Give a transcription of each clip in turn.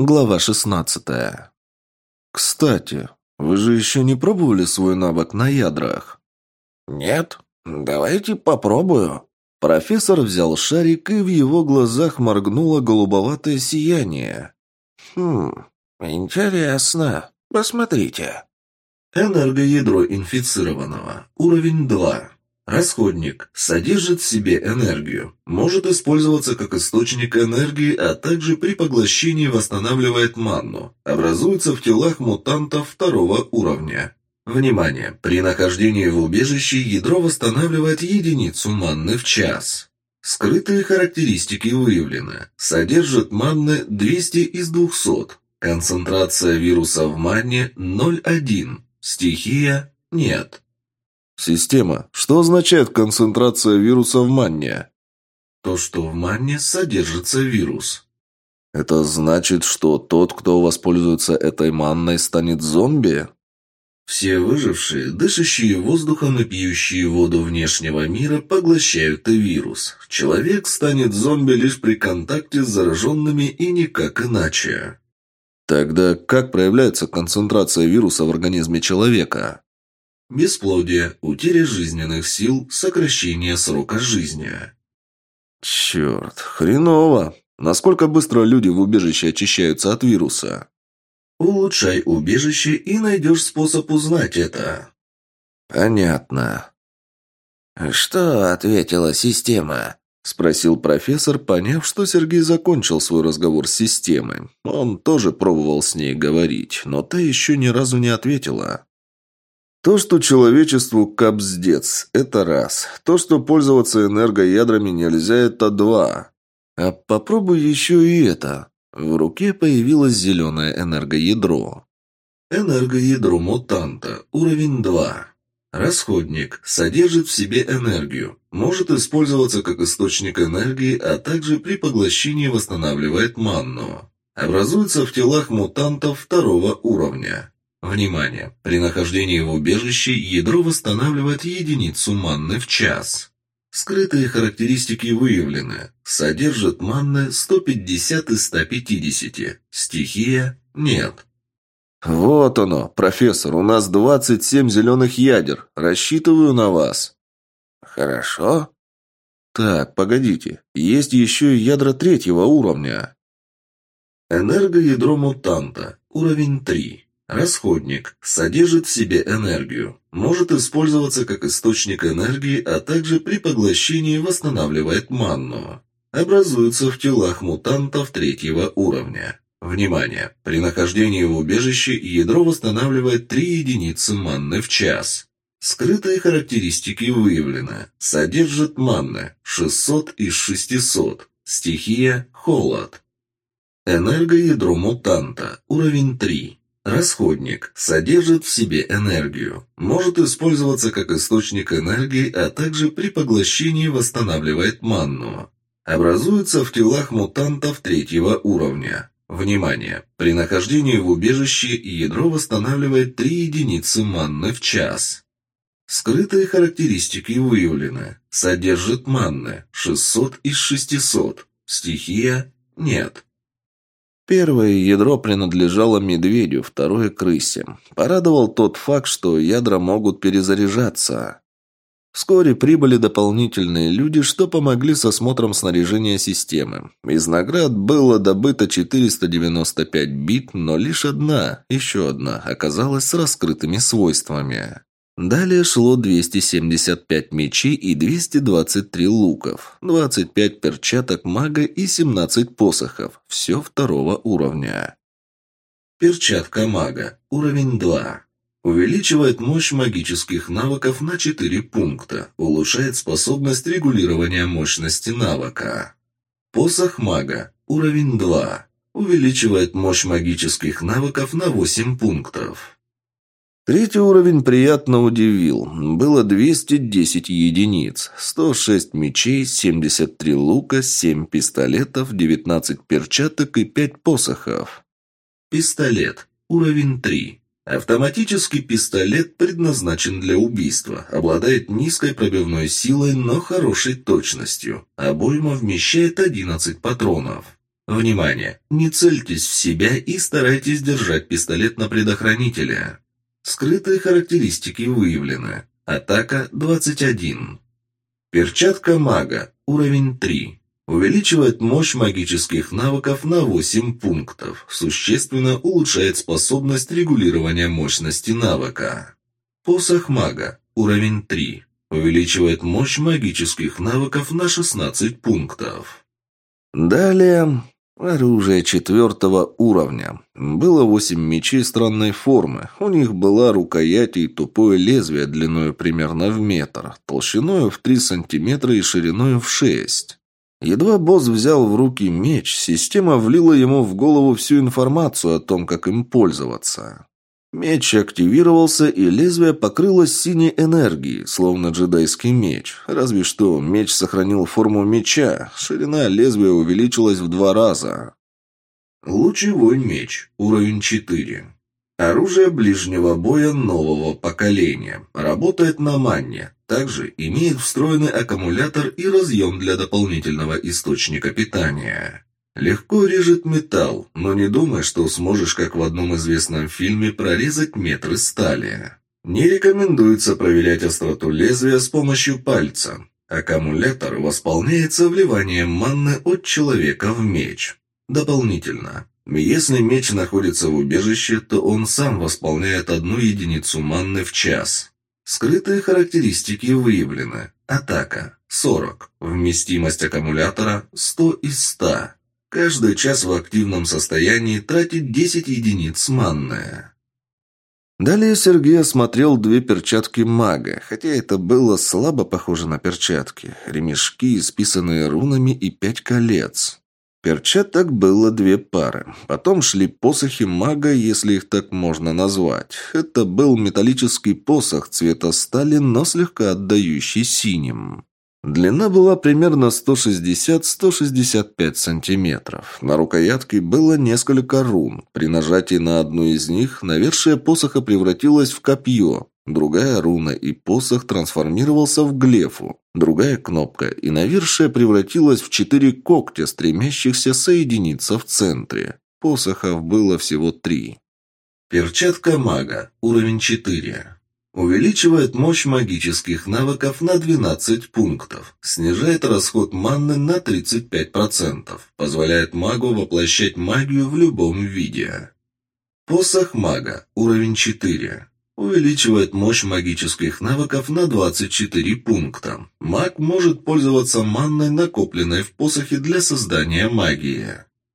Глава 16. Кстати, вы же еще не пробовали свой навык на ядрах? Нет. Давайте попробую. Профессор взял шарик, и в его глазах моргнуло голубоватое сияние. Хм, интересно. Посмотрите. Энергоядро инфицированного. Уровень 2. Расходник. Содержит в себе энергию. Может использоваться как источник энергии, а также при поглощении восстанавливает манну. Образуется в телах мутантов второго уровня. Внимание! При нахождении в убежище ядро восстанавливает единицу манны в час. Скрытые характеристики выявлены. Содержит манны 200 из 200. Концентрация вируса в манне 0,1. Стихия – нет. Система. Что означает концентрация вируса в манне? То, что в манне содержится вирус. Это значит, что тот, кто воспользуется этой манной, станет зомби? Все выжившие, дышащие воздухом и пьющие воду внешнего мира поглощают и вирус. Человек станет зомби лишь при контакте с зараженными и никак иначе. Тогда как проявляется концентрация вируса в организме человека? Бесплодие, утеря жизненных сил, сокращение срока жизни. Черт, хреново. Насколько быстро люди в убежище очищаются от вируса? Улучшай убежище и найдешь способ узнать это. Понятно. Что ответила система? Спросил профессор, поняв, что Сергей закончил свой разговор с системой. Он тоже пробовал с ней говорить, но та еще ни разу не ответила. То, что человечеству капздец, это раз. То, что пользоваться энергоядрами нельзя, это два. А попробуй еще и это. В руке появилось зеленое энергоядро. Энергоядро мутанта, уровень 2. Расходник. Содержит в себе энергию. Может использоваться как источник энергии, а также при поглощении восстанавливает манну. Образуется в телах мутантов второго уровня. Внимание! При нахождении в убежище ядро восстанавливает единицу манны в час. Скрытые характеристики выявлены. Содержит манны 150 из 150. Стихия – нет. «Вот оно, профессор, у нас 27 зеленых ядер. Рассчитываю на вас». «Хорошо». «Так, погодите. Есть еще и ядра третьего уровня». Энергоядро мутанта. Уровень 3. Расходник. Содержит в себе энергию. Может использоваться как источник энергии, а также при поглощении восстанавливает манну. Образуется в телах мутантов третьего уровня. Внимание! При нахождении в убежище ядро восстанавливает 3 единицы манны в час. Скрытые характеристики выявлены. Содержит манны 600 из 600. Стихия – холод. Энергоядро мутанта. Уровень 3. Расходник. Содержит в себе энергию. Может использоваться как источник энергии, а также при поглощении восстанавливает манну. Образуется в телах мутантов третьего уровня. Внимание! При нахождении в убежище ядро восстанавливает 3 единицы манны в час. Скрытые характеристики выявлены. Содержит манны 600 из 600. Стихия – нет. Первое ядро принадлежало медведю, второе – крысе. Порадовал тот факт, что ядра могут перезаряжаться. Вскоре прибыли дополнительные люди, что помогли с осмотром снаряжения системы. Из наград было добыто 495 бит, но лишь одна, еще одна, оказалась с раскрытыми свойствами. Далее шло 275 мечей и 223 луков, 25 перчаток мага и 17 посохов, все второго уровня. Перчатка мага, уровень 2. Увеличивает мощь магических навыков на 4 пункта, улучшает способность регулирования мощности навыка. Посох мага, уровень 2. Увеличивает мощь магических навыков на 8 пунктов. Третий уровень приятно удивил. Было 210 единиц, 106 мечей, 73 лука, 7 пистолетов, 19 перчаток и 5 посохов. Пистолет. Уровень 3. Автоматический пистолет предназначен для убийства, обладает низкой пробивной силой, но хорошей точностью. Обойма вмещает 11 патронов. Внимание! Не цельтесь в себя и старайтесь держать пистолет на предохранителе. Скрытые характеристики выявлены. Атака 21. Перчатка мага. Уровень 3. Увеличивает мощь магических навыков на 8 пунктов. Существенно улучшает способность регулирования мощности навыка. Посох мага. Уровень 3. Увеличивает мощь магических навыков на 16 пунктов. Далее Оружие четвертого уровня. Было восемь мечей странной формы. У них была рукоять и тупое лезвие длиной примерно в метр, толщиной в три сантиметра и шириной в шесть. Едва босс взял в руки меч, система влила ему в голову всю информацию о том, как им пользоваться. Меч активировался, и лезвие покрылось синей энергией, словно джедайский меч. Разве что меч сохранил форму меча, ширина лезвия увеличилась в два раза. Лучевой меч, уровень 4. Оружие ближнего боя нового поколения. Работает на манне. Также имеет встроенный аккумулятор и разъем для дополнительного источника питания. Легко режет металл, но не думай, что сможешь, как в одном известном фильме, прорезать метры стали. Не рекомендуется проверять остроту лезвия с помощью пальца. Аккумулятор восполняется вливанием манны от человека в меч. Дополнительно. Если меч находится в убежище, то он сам восполняет одну единицу манны в час. Скрытые характеристики выявлены. Атака – 40. Вместимость аккумулятора – 100 из 100. Каждый час в активном состоянии тратит 10 единиц манны. Далее Сергей осмотрел две перчатки мага, хотя это было слабо похоже на перчатки. Ремешки, исписанные рунами и пять колец. Перчаток было две пары. Потом шли посохи мага, если их так можно назвать. Это был металлический посох цвета стали, но слегка отдающий синим. Длина была примерно 160-165 сантиметров. На рукоятке было несколько рун. При нажатии на одну из них навершие посоха превратилось в копье. Другая руна и посох трансформировался в глефу. Другая кнопка и навершие превратилась в четыре когтя, стремящихся соединиться в центре. Посохов было всего три. Перчатка мага. Уровень 4. Увеличивает мощь магических навыков на 12 пунктов. Снижает расход манны на 35%. Позволяет магу воплощать магию в любом виде. Посох мага. Уровень 4. Увеличивает мощь магических навыков на 24 пункта. Маг может пользоваться манной, накопленной в посохе для создания магии.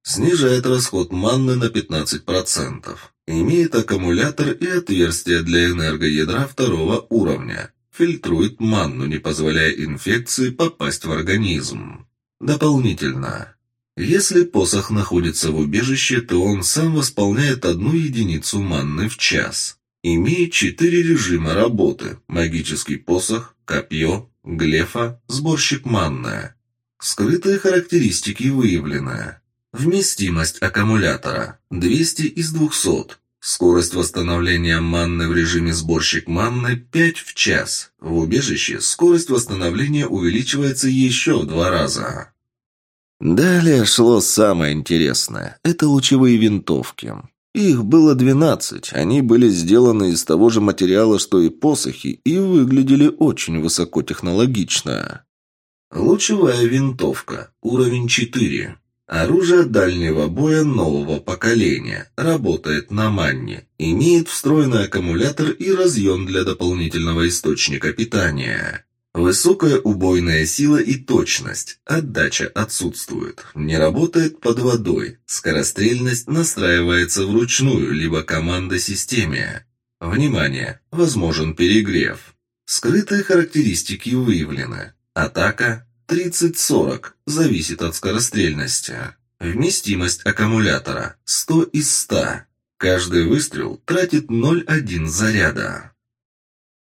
Снижает расход манны на 15%. Имеет аккумулятор и отверстие для энергоядра второго уровня. Фильтрует манну, не позволяя инфекции попасть в организм. Дополнительно. Если посох находится в убежище, то он сам восполняет одну единицу манны в час. Имеет четыре режима работы. Магический посох, копье, глефа, сборщик манны. Скрытые характеристики выявлены. Вместимость аккумулятора 200 из 200. Скорость восстановления манны в режиме сборщик манны 5 в час. В убежище скорость восстановления увеличивается еще в два раза. Далее шло самое интересное. Это лучевые винтовки. Их было 12. Они были сделаны из того же материала, что и посохи, и выглядели очень высокотехнологично. Лучевая винтовка. Уровень 4. Оружие дальнего боя нового поколения. Работает на манне. Имеет встроенный аккумулятор и разъем для дополнительного источника питания. Высокая убойная сила и точность. Отдача отсутствует. Не работает под водой. Скорострельность настраивается вручную, либо команда системе. Внимание! Возможен перегрев. Скрытые характеристики выявлены. Атака 30-40, зависит от скорострельности. Вместимость аккумулятора 100 из 100. Каждый выстрел тратит 0,1 заряда.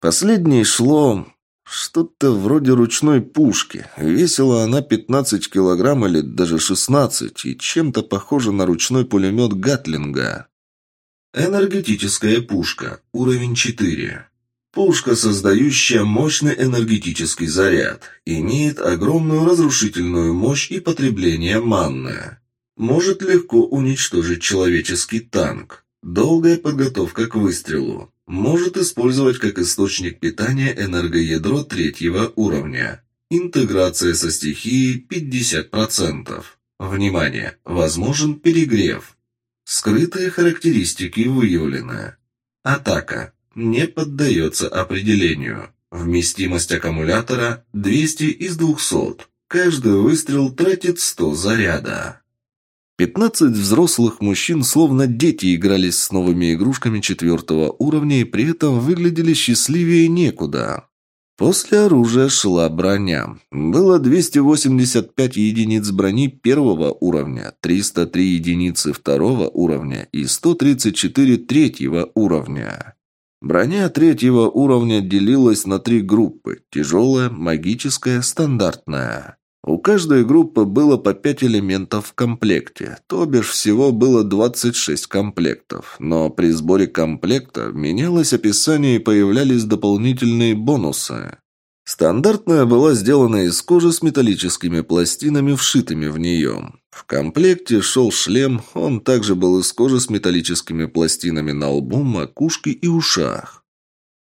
Последнее шло что-то вроде ручной пушки. Весила она 15 килограмм или даже 16, и чем-то похоже на ручной пулемет Гатлинга. Энергетическая пушка. Уровень 4. Пушка, создающая мощный энергетический заряд, имеет огромную разрушительную мощь и потребление манны. Может легко уничтожить человеческий танк. Долгая подготовка к выстрелу. Может использовать как источник питания энергоядро третьего уровня. Интеграция со стихией 50%. Внимание! Возможен перегрев. Скрытые характеристики выявлены. Атака. Не поддается определению. Вместимость аккумулятора 200 из 200. Каждый выстрел тратит 100 заряда. Пятнадцать взрослых мужчин, словно дети, игрались с новыми игрушками четвертого уровня и при этом выглядели счастливее некуда. После оружия шла броня. Было 285 единиц брони первого уровня, 303 единицы второго уровня и 134 третьего уровня. Броня третьего уровня делилась на три группы – тяжелая, магическая, стандартная. У каждой группы было по пять элементов в комплекте, то бишь всего было 26 комплектов, но при сборе комплекта менялось описание и появлялись дополнительные бонусы. Стандартная была сделана из кожи с металлическими пластинами, вшитыми в нее. В комплекте шел шлем, он также был из кожи с металлическими пластинами на лбу, макушке и ушах.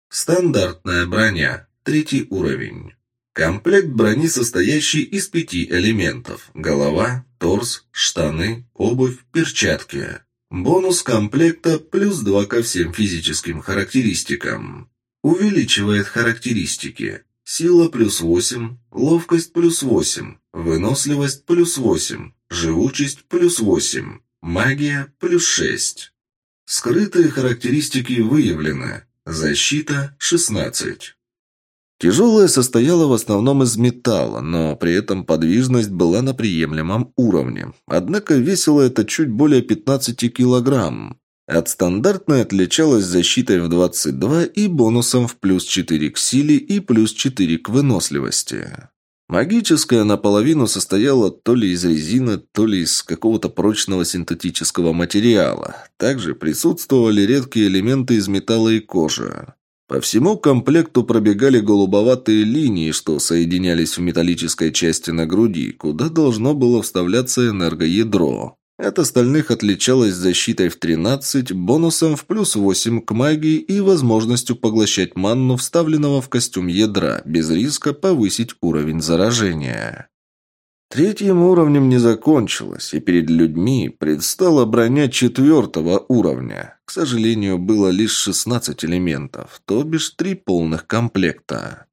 Стандартная броня. Третий уровень. Комплект брони, состоящий из пяти элементов. Голова, торс, штаны, обувь, перчатки. Бонус комплекта плюс 2 ко всем физическим характеристикам. Увеличивает характеристики. Сила плюс 8, ловкость плюс 8, выносливость плюс 8, живучесть плюс 8, магия плюс 6. Скрытые характеристики выявлены. Защита 16. Тяжелая состояла в основном из металла, но при этом подвижность была на приемлемом уровне. Однако весило это чуть более 15 килограмм. От стандартной отличалась защитой в 22 и бонусом в плюс 4 к силе и плюс 4 к выносливости. Магическая наполовину состояла то ли из резины, то ли из какого-то прочного синтетического материала. Также присутствовали редкие элементы из металла и кожи. По всему комплекту пробегали голубоватые линии, что соединялись в металлической части на груди, куда должно было вставляться энергоядро. От остальных отличалось защитой в 13, бонусом в плюс 8 к магии и возможностью поглощать манну, вставленного в костюм ядра, без риска повысить уровень заражения. Третьим уровнем не закончилось, и перед людьми предстала броня четвертого уровня. К сожалению, было лишь 16 элементов, то бишь три полных комплекта.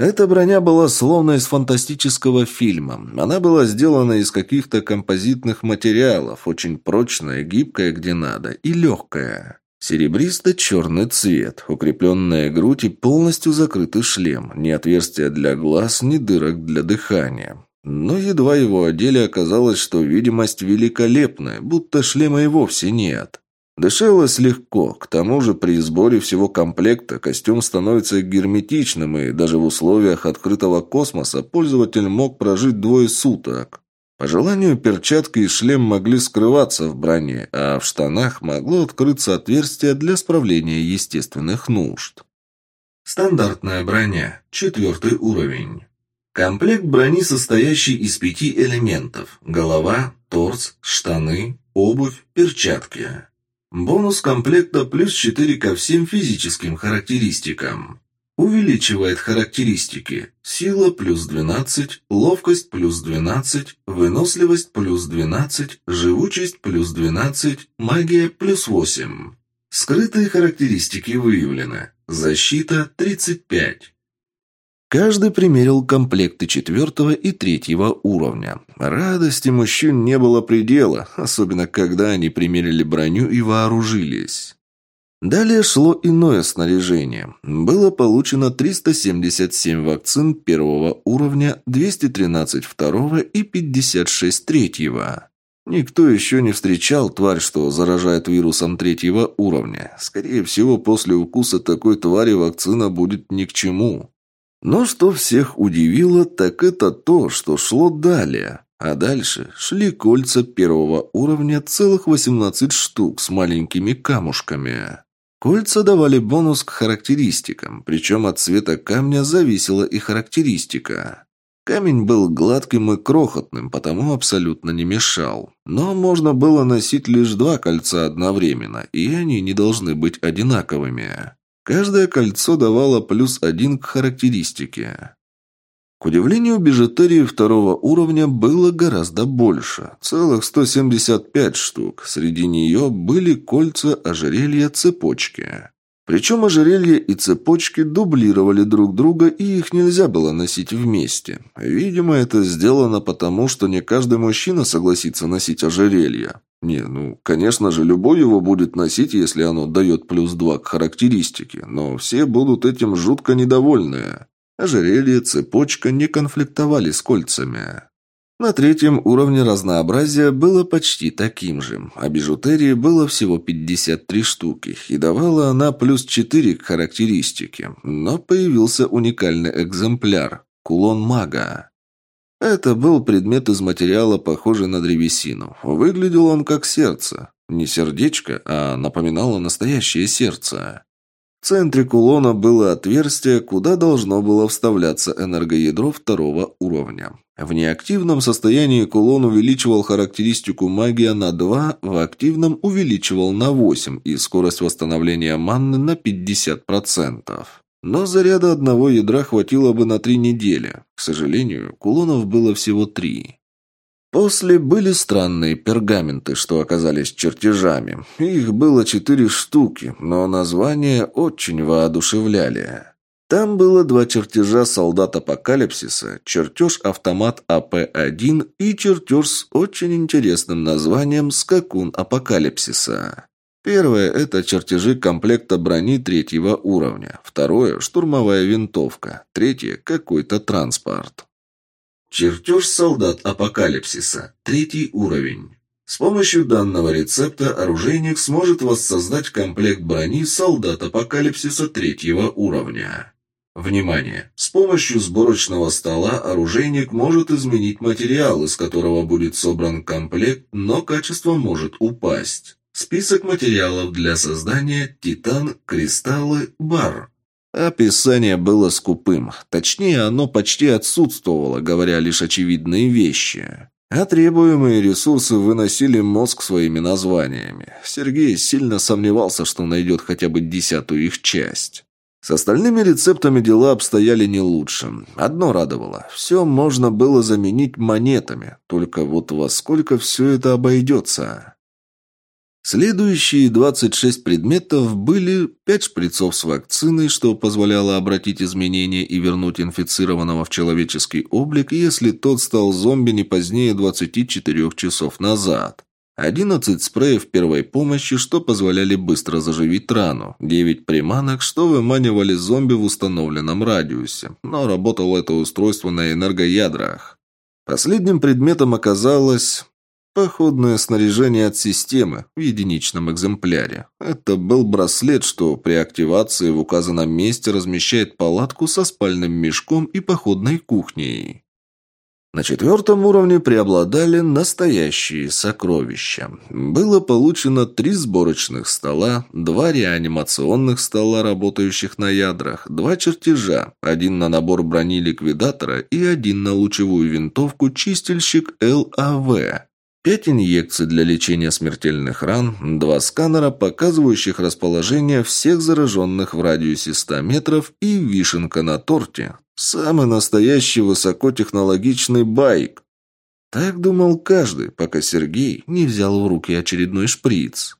Эта броня была словно из фантастического фильма. Она была сделана из каких-то композитных материалов, очень прочная, гибкая где надо и легкая. Серебристо-черный цвет, укрепленная грудь и полностью закрытый шлем, ни отверстия для глаз, ни дырок для дыхания. Но едва его одели, оказалось, что видимость великолепная, будто шлема и вовсе нет. Дышалось легко, к тому же при сборе всего комплекта костюм становится герметичным, и даже в условиях открытого космоса пользователь мог прожить двое суток. По желанию перчатки и шлем могли скрываться в броне, а в штанах могло открыться отверстие для справления естественных нужд. Стандартная броня. Четвертый уровень. Комплект брони, состоящий из пяти элементов – голова, торс, штаны, обувь, перчатки. Бонус комплекта плюс 4 ко всем физическим характеристикам. Увеличивает характеристики. Сила плюс 12, ловкость плюс 12, выносливость плюс 12, живучесть плюс 12, магия плюс 8. Скрытые характеристики выявлены. Защита 35. Каждый примерил комплекты четвертого и третьего уровня. Радости мужчин не было предела, особенно когда они примерили броню и вооружились. Далее шло иное снаряжение. Было получено 377 вакцин первого уровня, 213 второго и 56 третьего. Никто еще не встречал тварь, что заражает вирусом третьего уровня. Скорее всего, после укуса такой твари вакцина будет ни к чему. Но что всех удивило, так это то, что шло далее. А дальше шли кольца первого уровня целых 18 штук с маленькими камушками. Кольца давали бонус к характеристикам, причем от цвета камня зависела и характеристика. Камень был гладким и крохотным, потому абсолютно не мешал. Но можно было носить лишь два кольца одновременно, и они не должны быть одинаковыми. Каждое кольцо давало плюс один к характеристике. К удивлению, бижутерии второго уровня было гораздо больше. Целых 175 штук. Среди нее были кольца, ожерелья, цепочки. Причем ожерелья и цепочки дублировали друг друга, и их нельзя было носить вместе. Видимо, это сделано потому, что не каждый мужчина согласится носить ожерелье. Не, ну, конечно же, любой его будет носить, если оно дает плюс два к характеристике, но все будут этим жутко недовольны. Ожерелье, цепочка не конфликтовали с кольцами. На третьем уровне разнообразия было почти таким же, а бижутерии было всего 53 штуки, и давала она плюс 4 к характеристике. Но появился уникальный экземпляр – кулон мага. Это был предмет из материала, похожий на древесину. Выглядел он как сердце. Не сердечко, а напоминало настоящее сердце. В центре кулона было отверстие, куда должно было вставляться энергоядро второго уровня. В неактивном состоянии кулон увеличивал характеристику магия на 2, в активном увеличивал на 8 и скорость восстановления манны на 50%. Но заряда одного ядра хватило бы на 3 недели. К сожалению, кулонов было всего 3. После были странные пергаменты, что оказались чертежами. Их было четыре штуки, но названия очень воодушевляли. Там было два чертежа солдат апокалипсиса, чертеж автомат АП-1 и чертеж с очень интересным названием «Скакун апокалипсиса». Первое – это чертежи комплекта брони третьего уровня. Второе – штурмовая винтовка. Третье – какой-то транспорт. Чертеж солдат апокалипсиса. Третий уровень. С помощью данного рецепта оружейник сможет воссоздать комплект брони солдат апокалипсиса третьего уровня. Внимание! С помощью сборочного стола оружейник может изменить материал, из которого будет собран комплект, но качество может упасть. Список материалов для создания – титан, кристаллы, бар. Описание было скупым. Точнее, оно почти отсутствовало, говоря лишь очевидные вещи. А требуемые ресурсы выносили мозг своими названиями. Сергей сильно сомневался, что найдет хотя бы десятую их часть. С остальными рецептами дела обстояли не лучше. Одно радовало. Все можно было заменить монетами. Только вот во сколько все это обойдется? Следующие 26 предметов были 5 шприцов с вакциной, что позволяло обратить изменения и вернуть инфицированного в человеческий облик, если тот стал зомби не позднее 24 часов назад. 11 спреев первой помощи, что позволяли быстро заживить рану. 9 приманок, что выманивали зомби в установленном радиусе. Но работало это устройство на энергоядрах. Последним предметом оказалось Походное снаряжение от системы в единичном экземпляре. Это был браслет, что при активации в указанном месте размещает палатку со спальным мешком и походной кухней. На четвертом уровне преобладали настоящие сокровища. Было получено три сборочных стола, два реанимационных стола, работающих на ядрах, два чертежа, один на набор брони ликвидатора и один на лучевую винтовку чистильщик ЛАВ. Пять инъекций для лечения смертельных ран, два сканера, показывающих расположение всех зараженных в радиусе 100 метров и вишенка на торте. Самый настоящий высокотехнологичный байк. Так думал каждый, пока Сергей не взял в руки очередной шприц.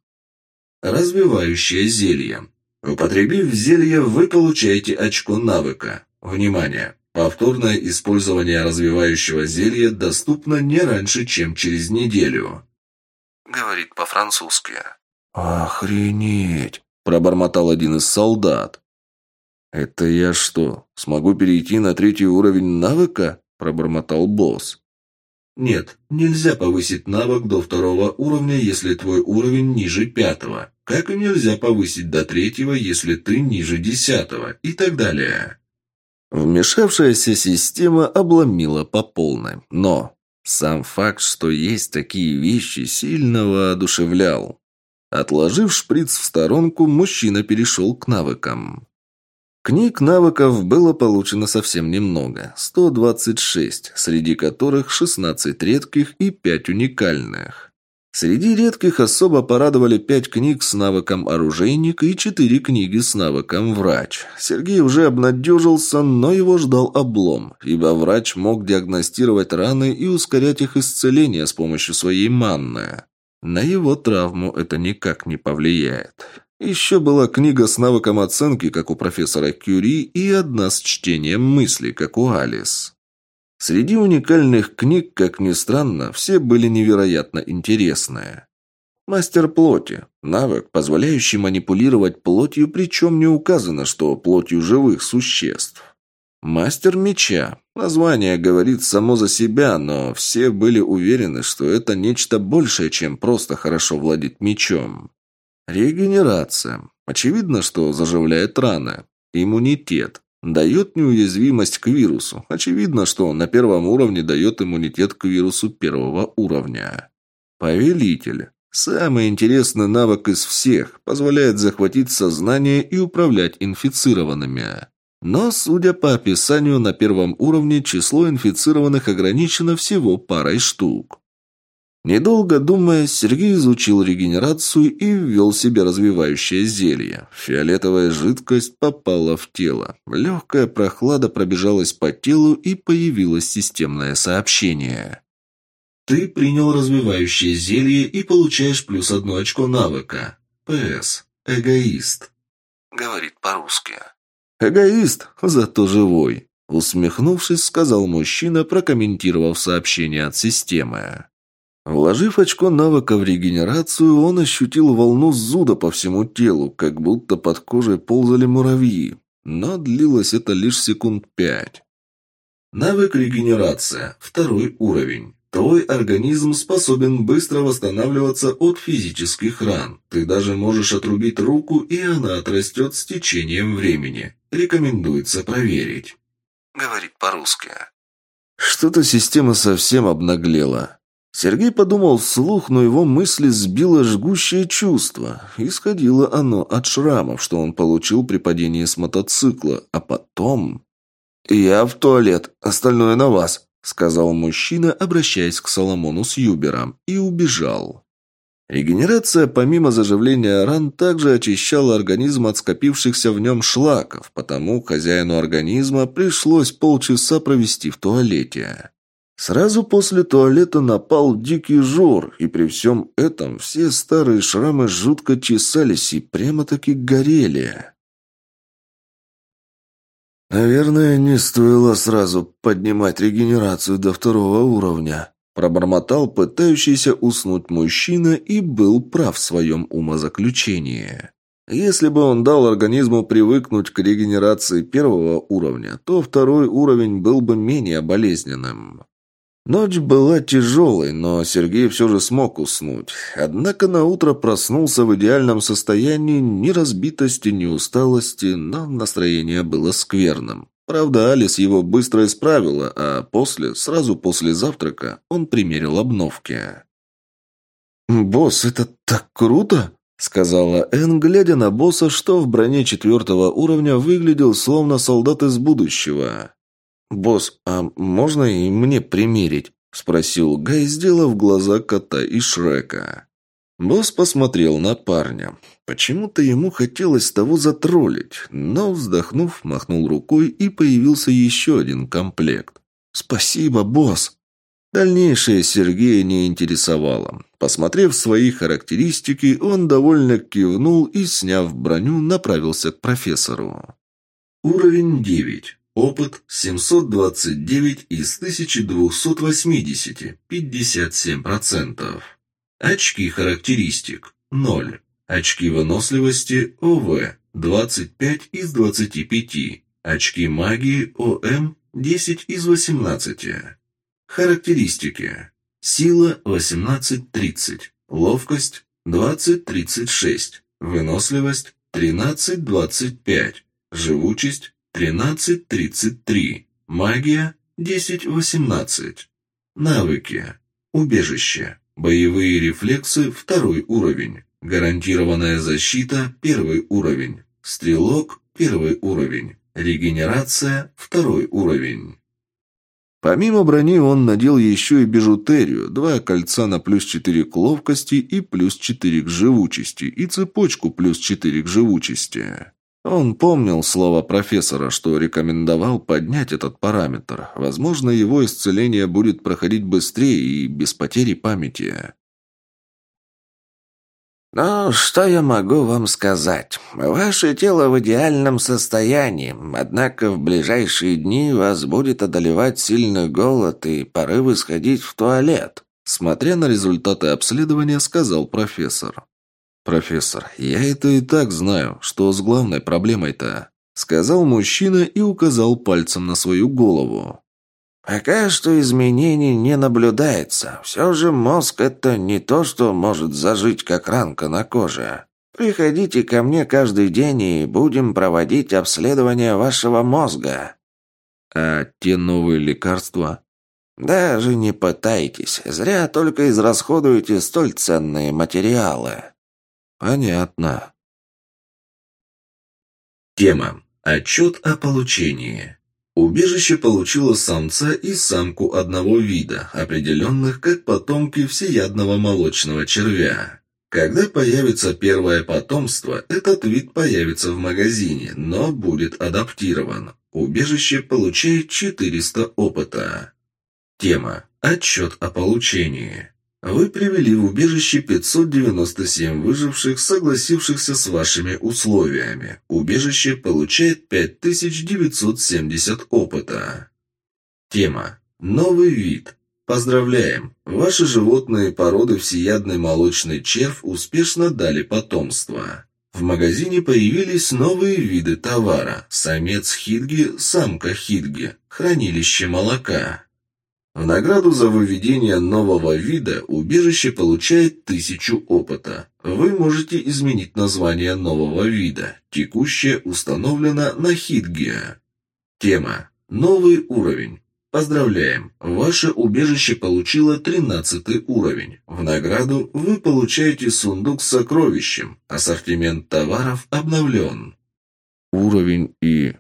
Развивающее зелье. Употребив зелье, вы получаете очко навыка. Внимание! Повторное использование развивающего зелья доступно не раньше, чем через неделю. Говорит по-французски. «Охренеть!» – пробормотал один из солдат. «Это я что, смогу перейти на третий уровень навыка?» – пробормотал босс. «Нет, нельзя повысить навык до второго уровня, если твой уровень ниже пятого. Как и нельзя повысить до третьего, если ты ниже десятого, и так далее». Вмешавшаяся система обломила по полной, но сам факт, что есть такие вещи, сильно воодушевлял. Отложив шприц в сторонку, мужчина перешел к навыкам. Книг навыков было получено совсем немного – 126, среди которых 16 редких и 5 уникальных. Среди редких особо порадовали пять книг с навыком «Оружейник» и четыре книги с навыком «Врач». Сергей уже обнадежился, но его ждал облом, ибо врач мог диагностировать раны и ускорять их исцеление с помощью своей манны. На его травму это никак не повлияет. Еще была книга с навыком оценки, как у профессора Кюри, и одна с чтением мыслей, как у Алис. Среди уникальных книг, как ни странно, все были невероятно интересные. Мастер плоти. Навык, позволяющий манипулировать плотью, причем не указано, что плотью живых существ. Мастер меча. Название говорит само за себя, но все были уверены, что это нечто большее, чем просто хорошо владеть мечом. Регенерация. Очевидно, что заживляет раны. Иммунитет. Дает неуязвимость к вирусу. Очевидно, что на первом уровне дает иммунитет к вирусу первого уровня. Повелитель. Самый интересный навык из всех. Позволяет захватить сознание и управлять инфицированными. Но, судя по описанию, на первом уровне число инфицированных ограничено всего парой штук. Недолго думая, Сергей изучил регенерацию и ввел себе развивающее зелье. Фиолетовая жидкость попала в тело. Легкая прохлада пробежалась по телу и появилось системное сообщение. Ты принял развивающее зелье и получаешь плюс одно очко навыка. ПС. Эгоист. Говорит по-русски. Эгоист, зато живой. Усмехнувшись, сказал мужчина, прокомментировав сообщение от системы. Вложив очко навыка в регенерацию, он ощутил волну зуда по всему телу, как будто под кожей ползали муравьи. Но длилось это лишь секунд пять. Навык регенерация. Второй уровень. Твой организм способен быстро восстанавливаться от физических ран. Ты даже можешь отрубить руку, и она отрастет с течением времени. Рекомендуется проверить. Говорит по-русски. Что-то система совсем обнаглела. Сергей подумал вслух, но его мысли сбило жгущее чувство. Исходило оно от шрамов, что он получил при падении с мотоцикла, а потом... «Я в туалет, остальное на вас», — сказал мужчина, обращаясь к Соломону с Юбером, и убежал. Регенерация, помимо заживления ран, также очищала организм от скопившихся в нем шлаков, потому хозяину организма пришлось полчаса провести в туалете. Сразу после туалета напал дикий жор, и при всем этом все старые шрамы жутко чесались и прямо-таки горели. «Наверное, не стоило сразу поднимать регенерацию до второго уровня», пробормотал пытающийся уснуть мужчина и был прав в своем умозаключении. Если бы он дал организму привыкнуть к регенерации первого уровня, то второй уровень был бы менее болезненным. Ночь была тяжелой, но Сергей все же смог уснуть. Однако на утро проснулся в идеальном состоянии ни разбитости, ни усталости, но настроение было скверным. Правда, Алис его быстро исправила, а после, сразу после завтрака, он примерил обновки. «Босс, это так круто!» — сказала Энн, глядя на босса, что в броне четвертого уровня выглядел словно солдат из будущего. «Босс, а можно и мне примерить?» – спросил Гай, сделав глаза кота и Шрека. Босс посмотрел на парня. Почему-то ему хотелось того затроллить, но, вздохнув, махнул рукой и появился еще один комплект. «Спасибо, босс!» Дальнейшее Сергея не интересовало. Посмотрев свои характеристики, он довольно кивнул и, сняв броню, направился к профессору. Уровень 9. Опыт 729 из 1280, 57%. Очки характеристик 0. Очки выносливости ОВ 25 из 25. Очки магии ОМ 10 из 18. Характеристики. Сила 18-30. Ловкость 20-36. Выносливость 13-25. Живучесть 13.33. Магия 10.18. Навыки. Убежище. Боевые рефлексы второй уровень. Гарантированная защита первый уровень. Стрелок первый уровень. Регенерация – второй уровень. Помимо брони он надел еще и бижутерию, два кольца на плюс 4 к ловкости и плюс 4 к живучести, и цепочку плюс 4 к живучести. Он помнил слово профессора, что рекомендовал поднять этот параметр. Возможно, его исцеление будет проходить быстрее и без потери памяти. «Ну, что я могу вам сказать? Ваше тело в идеальном состоянии, однако в ближайшие дни вас будет одолевать сильный голод и порывы сходить в туалет», смотря на результаты обследования, сказал профессор. «Профессор, я это и так знаю, что с главной проблемой-то», сказал мужчина и указал пальцем на свою голову. Пока что изменений не наблюдается. Все же мозг – это не то, что может зажить, как ранка на коже. Приходите ко мне каждый день и будем проводить обследование вашего мозга». «А те новые лекарства?» «Даже не пытайтесь. Зря только израсходуете столь ценные материалы». «Понятно». Тема. Отчет о получении. Убежище получило самца и самку одного вида, определенных как потомки всеядного молочного червя. Когда появится первое потомство, этот вид появится в магазине, но будет адаптирован. Убежище получает 400 опыта. Тема. Отчет о получении. Вы привели в убежище 597 выживших, согласившихся с вашими условиями. Убежище получает 5970 опыта. Тема. Новый вид. Поздравляем! Ваши животные породы всеядный молочный червь успешно дали потомство. В магазине появились новые виды товара. Самец хидги, самка хидги, хранилище молока. В награду за выведение нового вида убежище получает тысячу опыта. Вы можете изменить название нового вида. Текущее установлено на Хитгия. Тема. Новый уровень. Поздравляем! Ваше убежище получило 13 уровень. В награду вы получаете сундук с сокровищем. Ассортимент товаров обновлен. Уровень и...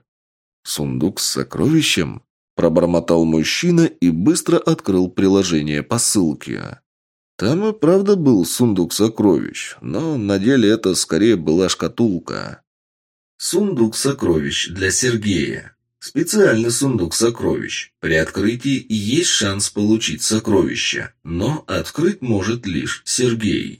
Сундук с сокровищем? Пробормотал мужчина и быстро открыл приложение по ссылке. Там и правда был сундук сокровищ, но на деле это скорее была шкатулка. Сундук сокровищ для Сергея. Специальный сундук сокровищ. При открытии есть шанс получить сокровища, но открыть может лишь Сергей.